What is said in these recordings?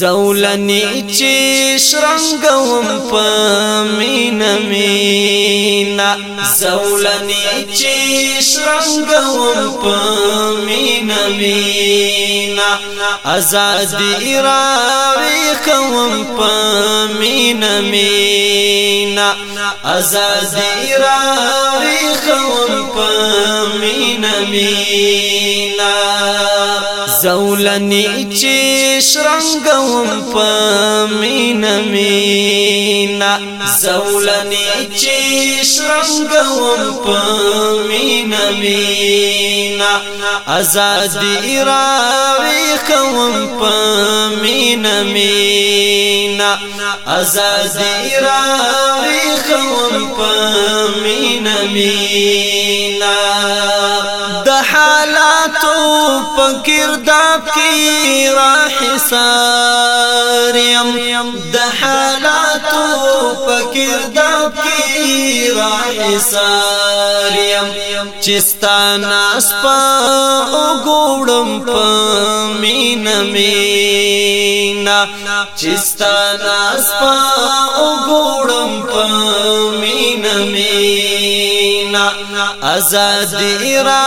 زولنی چې شرنګوم پمین مینا زولنی چې شرنګوم پمین مینا ازادی را کوم پمینا مینا ازادی را کوم پمینا مینا زولنی چې شرنګوم پمینا مینا زولنی چې شرنګوم پمینا مینا ازادی را کوم پمینا مینا مینا ازادی را ویخم په مینا مینا د حالاتو په کرداب کې را حسار يم د حالاتو په کرداب را ایساریم چستانا سپا اگوڑم پا مین مینا چستانا سپا اگوڑم پا مین مینا ازادی را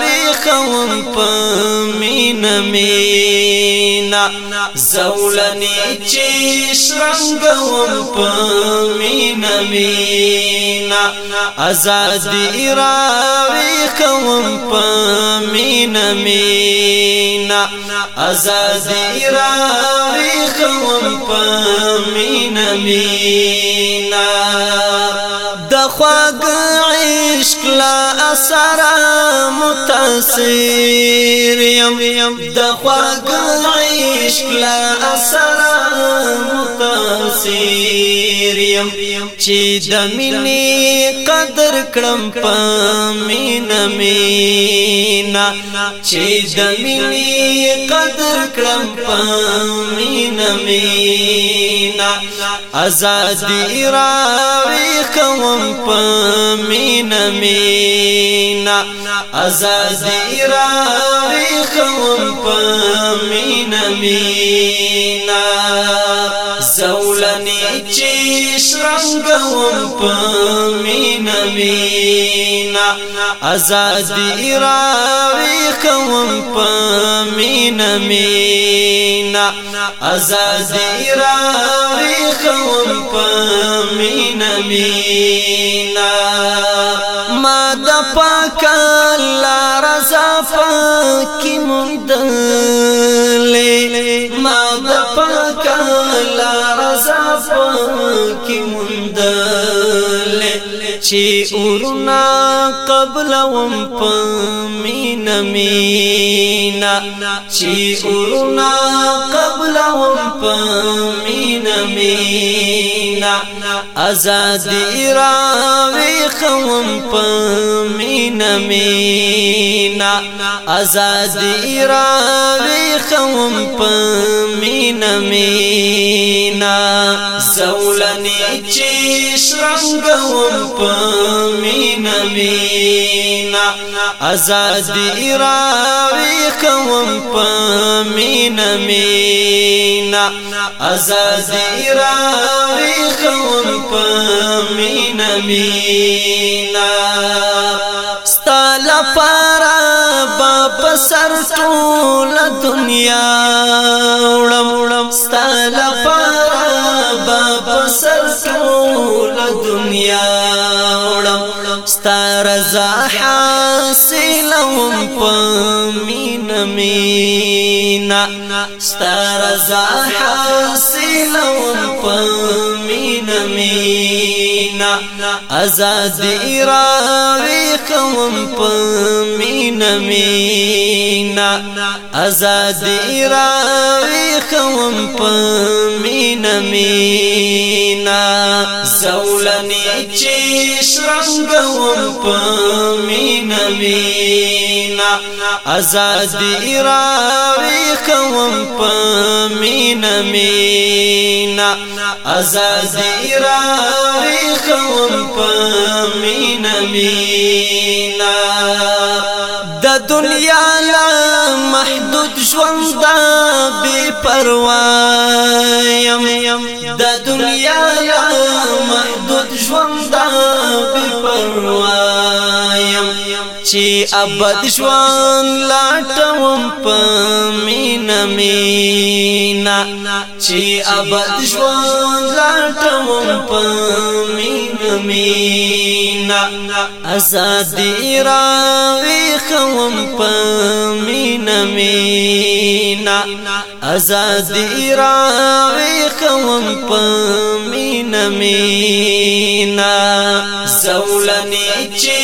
ری کوم پمین مینا زولنی چی شرنگ کوم پمین مینا ازادی راوی کوم پمین مینا ازادی راوی کوم پمین مینا د خواګ سرا متاثر یم د خواږه عشق لا سرا متاثر سیر یم چې د مینې قدر کړم پامینه مینا چې د مینې قدر کړم پامینه مینا ازادي راوي کوم پامینه مینا ازادي راوي کوم پامینه مینا زولن سنی چې شرنګوم په مینا مینا ازادي را کوم په مینا مینا ازادي را کوم په مینا مینا ما د پاک الله رضا فکه مونږ 的。چې ورنا قبل وم پمین مینا چې ورنا قبل وم پمین مینا ازادي راوي خوم پمین مینا ازادي راوي خوم پمین مینا زولني چې رنگوم پمینا مینا ازادی راوی کوم پمینا مینا ازادی راوی کوم پمینا مینا ستالا پارا باب سر ټول دنیا الله ستا رضا حاصلوم پمین مینا ستا رضا حاصلوم پمین مینا ازادی راوی کوم پمین مینا ازادی راوی کوم پمین مینا زولنی چی شرنگو کوم پمین مینا ازادی را کوم پمین مینا ازادی را کوم پمین مینا د دنیا لا محدود ژوند بے پروا يم د دنیا الأبواب چې ابد شوان لاټوم پمین مینا چې ابد شوان لاټوم پمین مینا ازادي را خوم پمین مینا ازادي را خوم پمین مینا زولنی چې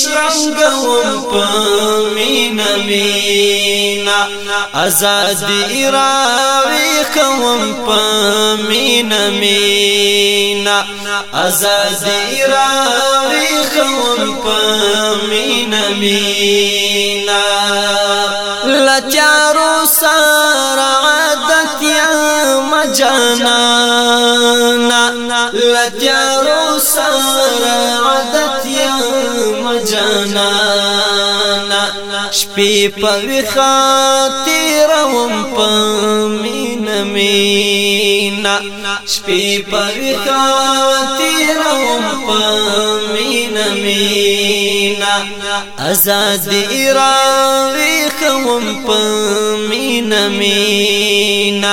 شرنګ وم پمینا مینا ازادی راوی کوم پمینا مینا ازادی راوی کوم پمینا مینا لچارو سارا عادت یا مجانا لچارو سارا نا شپې په وخا تیروم په مینا مینا شپې په وخا تیروم په مینا مینا آزاد ایراوي کوم په مینا مینا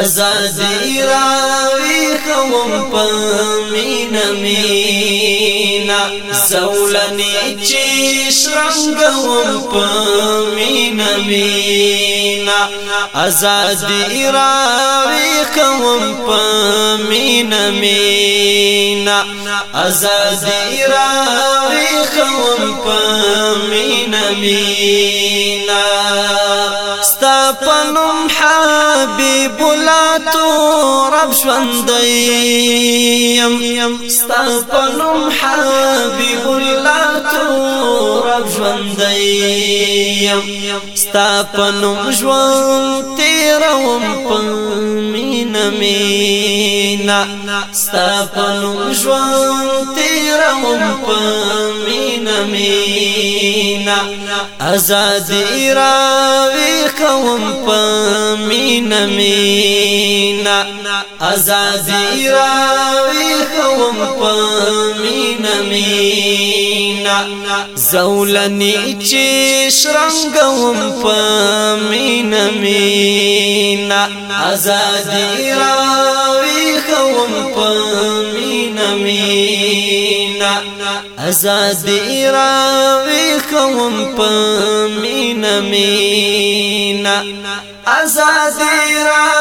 آزاد ایراوي کوم په مینا مینا زولني چې شرنګ سوم پمینا مینا ازادی راوی کوم پمینا مینا ازادی راوی کوم پمینا مینا ستا پنم حبیب الله تو رب شوندیم ستا پنم حبیب الله تو ژوندیم ستا پنوم ژوند تیروم پمینه مینا ستا پنوم ژوند تیروم پمینه مینا ازادی راوی کوم پمینه مینا ازادی راوی کوم پمینه مینا زولنی چې شرنګوم په مینا مینا ازادي راوي خوم په مینا مینا ازادي راوي خوم په مینا مینا ازادي راوي